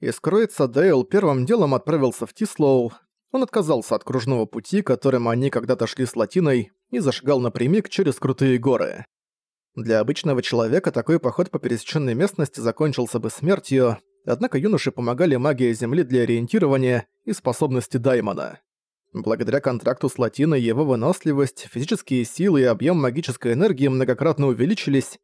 И скроется Дейл первым делом отправился в Тислоу. Он отказался от кружного пути, которым они когда-то шли с Латиной, и зашагал напрямик через крутые горы. Для обычного человека такой поход по пересеченной местности закончился бы смертью, однако юноше помогали магия Земли для ориентирования и способности Даймона. Благодаря контракту с Латиной его выносливость, физические силы и объем магической энергии многократно увеличились,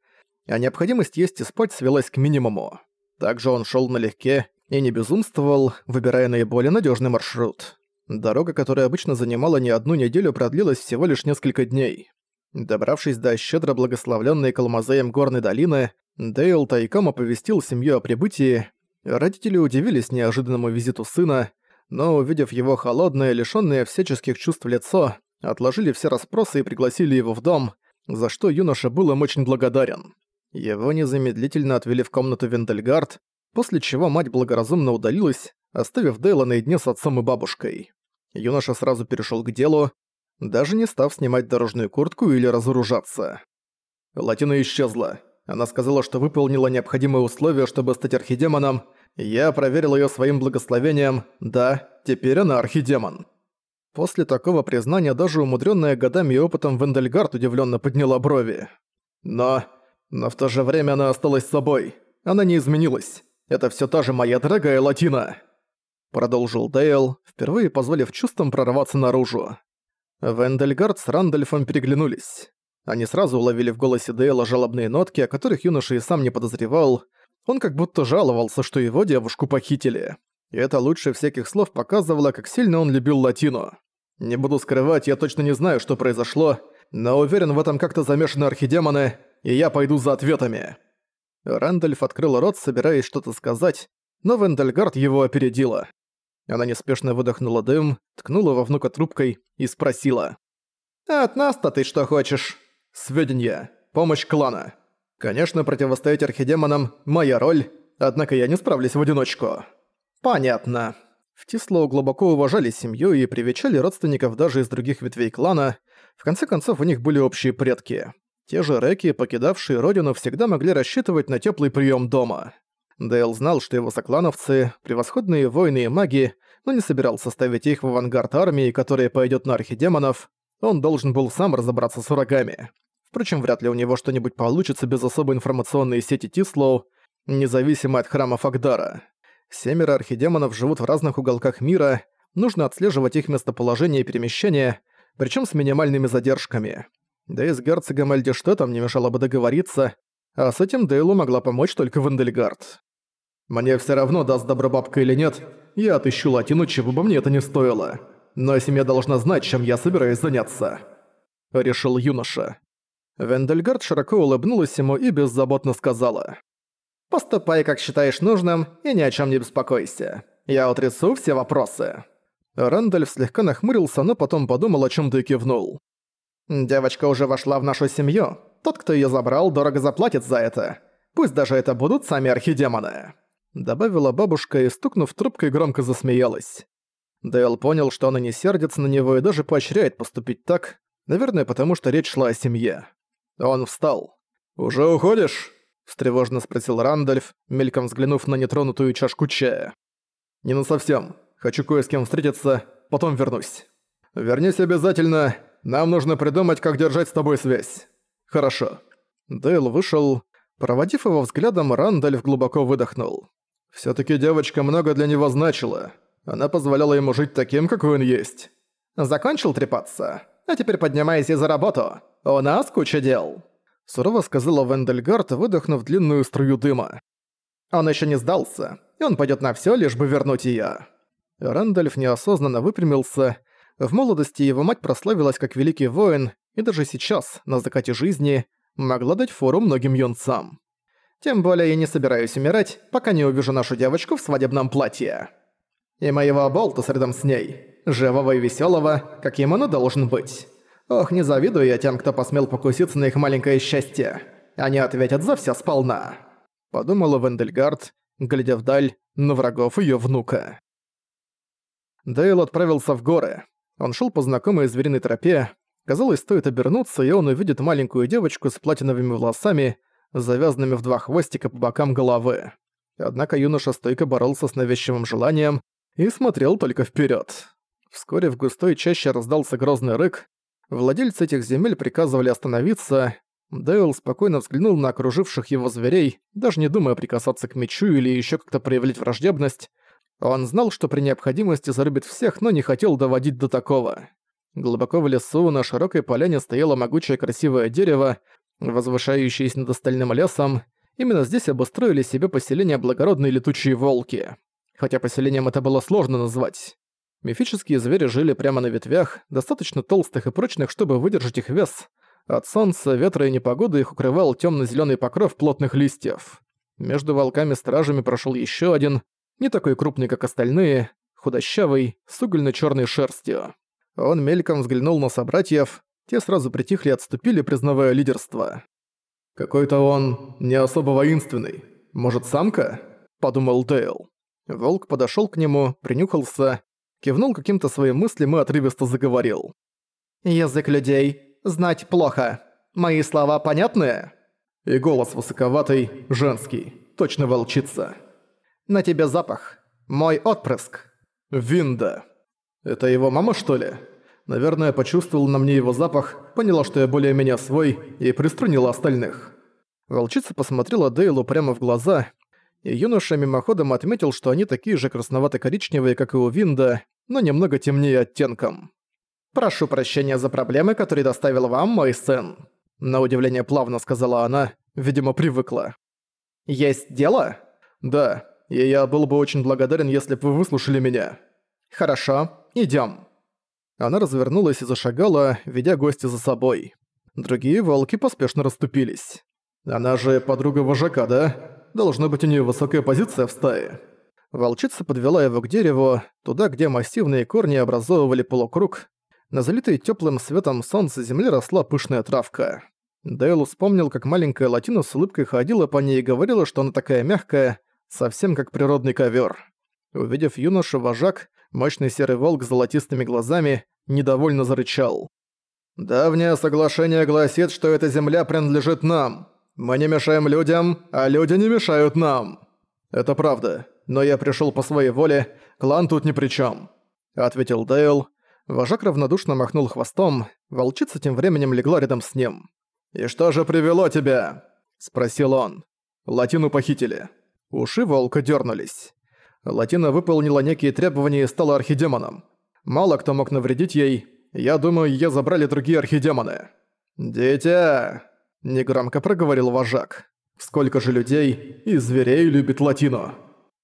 а необходимость есть и спать свелась к минимуму. Также он шел налегке и не безумствовал, выбирая наиболее надежный маршрут. Дорога, которая обычно занимала не одну неделю, продлилась всего лишь несколько дней. Добравшись до щедро благословленной Калмазеем горной долины, Дейл тайком оповестил семью о прибытии. Родители удивились неожиданному визиту сына, но, увидев его холодное, лишённое всяческих чувств лицо, отложили все расспросы и пригласили его в дом, за что юноша был им очень благодарен. Его незамедлительно отвели в комнату Вендельгард, после чего мать благоразумно удалилась, оставив Дейла наедине с отцом и бабушкой. Юноша сразу перешёл к делу, даже не став снимать дорожную куртку или разоружаться. Латина исчезла. Она сказала, что выполнила необходимые условия, чтобы стать архидемоном, я проверил её своим благословением. Да, теперь она архидемон. После такого признания даже умудренная годами и опытом Вендельгард удивленно подняла брови. Но... но в то же время она осталась собой. Она не изменилась. Это все та же моя дорогая Латина. Продолжил Дейл, впервые позволив чувствам прорваться наружу. Вендельгард с Рандольфом переглянулись. Они сразу уловили в голосе Дейла жалобные нотки, о которых юноша и сам не подозревал, он как будто жаловался, что его девушку похитили. И это лучше всяких слов показывало, как сильно он любил Латину. Не буду скрывать, я точно не знаю, что произошло, но уверен, в этом как-то замешаны архидемоны, и я пойду за ответами». Рэндальф открыл рот, собираясь что-то сказать, но Вендельгард его опередила. Она неспешно выдохнула дым, ткнула во внука трубкой и спросила. «А от нас-то ты что хочешь?» «Сведения. Помощь клана. Конечно, противостоять архидемонам – моя роль, однако я не справлюсь в одиночку. Понятно. В Тислоу глубоко уважали семью и привечали родственников даже из других ветвей клана. В конце концов, у них были общие предки. Те же реки, покидавшие родину, всегда могли рассчитывать на теплый прием дома. Дейл знал, что его соклановцы – превосходные воины и маги, но не собирался ставить их в авангард армии, которая пойдет на архидемонов. Он должен был сам разобраться с врагами. Впрочем, вряд ли у него что-нибудь получится без особой информационной сети Тислоу, независимо от храма Фагдара. Семеро архидемонов живут в разных уголках мира, нужно отслеживать их местоположение и перемещение, причем с минимальными задержками. Да и с герцогом Эльдиштетом не мешало бы договориться, а с этим Дейлу могла помочь только Вандельгард. «Мне все равно, даст добро бабка или нет, я отыщу Латину, чего бы мне это не стоило. Но семья должна знать, чем я собираюсь заняться», — решил юноша. Вендельгард широко улыбнулась ему и беззаботно сказала. «Поступай, как считаешь нужным, и ни о чем не беспокойся. Я утрясу все вопросы». Рэндальф слегка нахмурился, но потом подумал о чем то и кивнул. «Девочка уже вошла в нашу семью. Тот, кто ее забрал, дорого заплатит за это. Пусть даже это будут сами архидемоны». Добавила бабушка и, стукнув трубкой, громко засмеялась. Дейл понял, что она не сердится на него и даже поощряет поступить так, наверное, потому что речь шла о семье. Он встал. «Уже уходишь?» – встревожно спросил Рандольф, мельком взглянув на нетронутую чашку чая. «Не на совсем. Хочу кое с кем встретиться, потом вернусь». «Вернись обязательно. Нам нужно придумать, как держать с тобой связь». «Хорошо». Дейл вышел. Проводив его взглядом, Рандольф глубоко выдохнул. «Всё-таки девочка много для него значила. Она позволяла ему жить таким, какой он есть». «Закончил трепаться? А теперь поднимайся за работу. «У нас куча дел», — сурово сказала Вендельгард, выдохнув длинную струю дыма. «Он еще не сдался, и он пойдет на все, лишь бы вернуть ее. Рэндальф неосознанно выпрямился. В молодости его мать прославилась как великий воин, и даже сейчас, на закате жизни, могла дать фору многим юнцам. Тем более я не собираюсь умирать, пока не увижу нашу девочку в свадебном платье. И моего болтуса рядом с ней, живого и веселого, каким он должен быть. Ох, не завидую я тем, кто посмел покуситься на их маленькое счастье. Они ответят за все сполна. Подумала Вендельгард, глядя вдаль на врагов ее внука. Дейл отправился в горы. Он шел по знакомой звериной тропе. Казалось, стоит обернуться, и он увидит маленькую девочку с платиновыми волосами, завязанными в два хвостика по бокам головы. Однако юноша стойко боролся с навязчивым желанием и смотрел только вперед. Вскоре в густой чаще раздался грозный рык. Владельцы этих земель приказывали остановиться. Дейл спокойно взглянул на окруживших его зверей, даже не думая прикасаться к мечу или еще как-то проявлять враждебность. Он знал, что при необходимости зарубит всех, но не хотел доводить до такого. Глубоко в лесу на широкой поляне стояло могучее красивое дерево, возвышающееся над остальным лесом. Именно здесь обустроили себе поселение благородные летучие волки. Хотя поселением это было сложно назвать. Мифические звери жили прямо на ветвях, достаточно толстых и прочных, чтобы выдержать их вес. От солнца, ветра и непогоды их укрывал темно-зеленый покров плотных листьев. Между волками-стражами прошел еще один, не такой крупный, как остальные, худощавый, с угольно-черной шерстью. Он мельком взглянул на собратьев, те сразу притихли и отступили, признавая лидерство. «Какой-то он не особо воинственный. Может, самка?» – подумал Дейл. Волк подошёл к нему, принюхался, кивнул каким-то своим мыслям и отрывисто заговорил. «Язык людей. Знать плохо. Мои слова понятны?» И голос высоковатый, женский. Точно волчица. «На тебе запах. Мой отпрыск». «Винда. Это его мама, что ли?» Наверное, почувствовала на мне его запах, поняла, что я более-менее свой, и приструнила остальных. Волчица посмотрела Дейлу прямо в глаза, и юноша мимоходом отметил, что они такие же красновато-коричневые, как и у Винда, но немного темнее оттенком. «Прошу прощения за проблемы, которые доставил вам мой сын», на удивление плавно сказала она, видимо, привыкла. «Есть дело?» «Да, и я был бы очень благодарен, если бы вы выслушали меня». «Хорошо, идём». Она развернулась и зашагала, ведя гостя за собой. Другие волки поспешно расступились. «Она же подруга вожака, да? Должно быть у нее высокая позиция в стае». Волчица подвела его к дереву, туда, где массивные корни образовывали полукруг. На залитой теплым светом солнца земле росла пышная травка. Дейл вспомнил, как маленькая латина с улыбкой ходила по ней и говорила, что она такая мягкая, совсем как природный ковер. Увидев юношу, вожак, мощный серый волк с золотистыми глазами, недовольно зарычал. «Давнее соглашение гласит, что эта земля принадлежит нам. Мы не мешаем людям, а люди не мешают нам». «Это правда, но я пришёл по своей воле, клан тут ни при чём», — ответил Дейл. Вожак равнодушно махнул хвостом, волчица тем временем легла рядом с ним. «И что же привело тебя?» — спросил он. «Латину похитили». Уши волка дернулись. Латина выполнила некие требования и стала архидемоном. Мало кто мог навредить ей. Я думаю, её забрали другие архидемоны. «Дитя!» – негромко проговорил вожак. «Сколько же людей и зверей любит Латино?»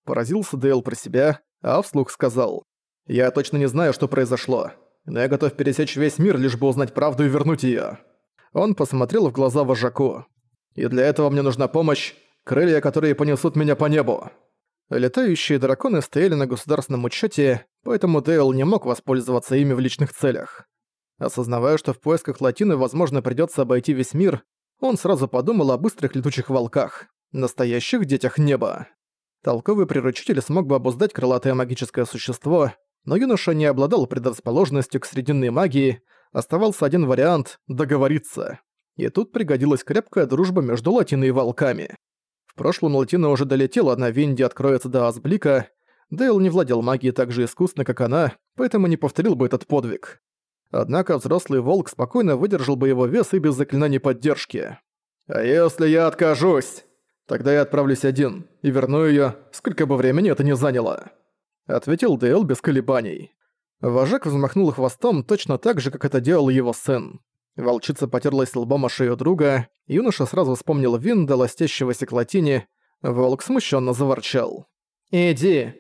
Поразился Дейл про себя, а вслух сказал. «Я точно не знаю, что произошло, но я готов пересечь весь мир, лишь бы узнать правду и вернуть её». Он посмотрел в глаза вожаку. «И для этого мне нужна помощь, крылья, которые понесут меня по небу». Летающие драконы стояли на государственном учете, поэтому Дейл не мог воспользоваться ими в личных целях. Осознавая, что в поисках Латины, возможно, придётся обойти весь мир, он сразу подумал о быстрых летучих волках, настоящих детях неба. Толковый приручитель смог бы обуздать крылатое магическое существо, но юноша не обладал предрасположенностью к срединной магии, оставался один вариант – договориться. И тут пригодилась крепкая дружба между Латиной и волками. В прошлом Латина уже долетела на Винди откроется до Асблика. Дейл не владел магией так же искусно, как она, поэтому не повторил бы этот подвиг. Однако взрослый волк спокойно выдержал бы его вес и без заклинаний поддержки. «А если я откажусь? Тогда я отправлюсь один и верну её, сколько бы времени это ни заняло», — ответил Дейл без колебаний. Вожак взмахнул хвостом точно так же, как это делал его сын. Волчица потерлась лбом о шею друга, юноша сразу вспомнил Винда, ластящегося к латине. Волк смущенно заворчал. «Иди!»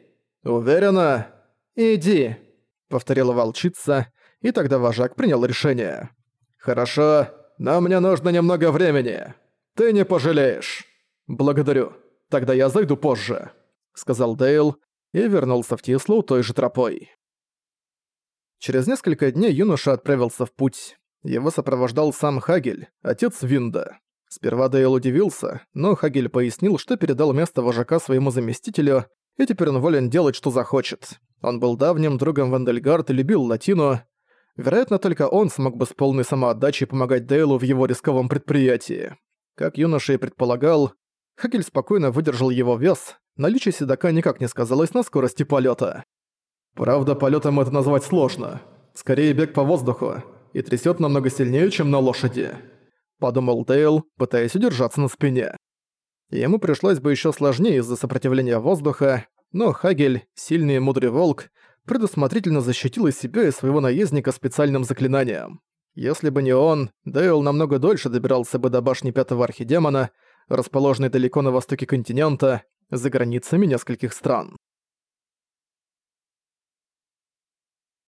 «Уверена?» «Иди!» — повторила волчица, и тогда вожак принял решение. «Хорошо, но мне нужно немного времени. Ты не пожалеешь». «Благодарю. Тогда я зайду позже», — сказал Дейл и вернулся в Тислу той же тропой. Через несколько дней юноша отправился в путь. Его сопровождал сам Хагель, отец Винда. Сперва Дейл удивился, но Хагель пояснил, что передал место вожака своему заместителю, и теперь он волен делать, что захочет. Он был давним другом Вандельгард и любил Латину. Вероятно, только он смог бы с полной самоотдачей помогать Дейлу в его рисковом предприятии. Как юноша и предполагал, Хагель спокойно выдержал его вес, наличие седока никак не сказалось на скорости полета. «Правда, полетом это назвать сложно. Скорее бег по воздуху, и трясет намного сильнее, чем на лошади», — подумал Дейл, пытаясь удержаться на спине. Ему пришлось бы еще сложнее из-за сопротивления воздуха, но Хагель, сильный и мудрый волк, предусмотрительно защитил и себя, и своего наездника специальным заклинанием. Если бы не он, Дейл намного дольше добирался бы до башни Пятого Архидемона, расположенной далеко на востоке континента, за границами нескольких стран.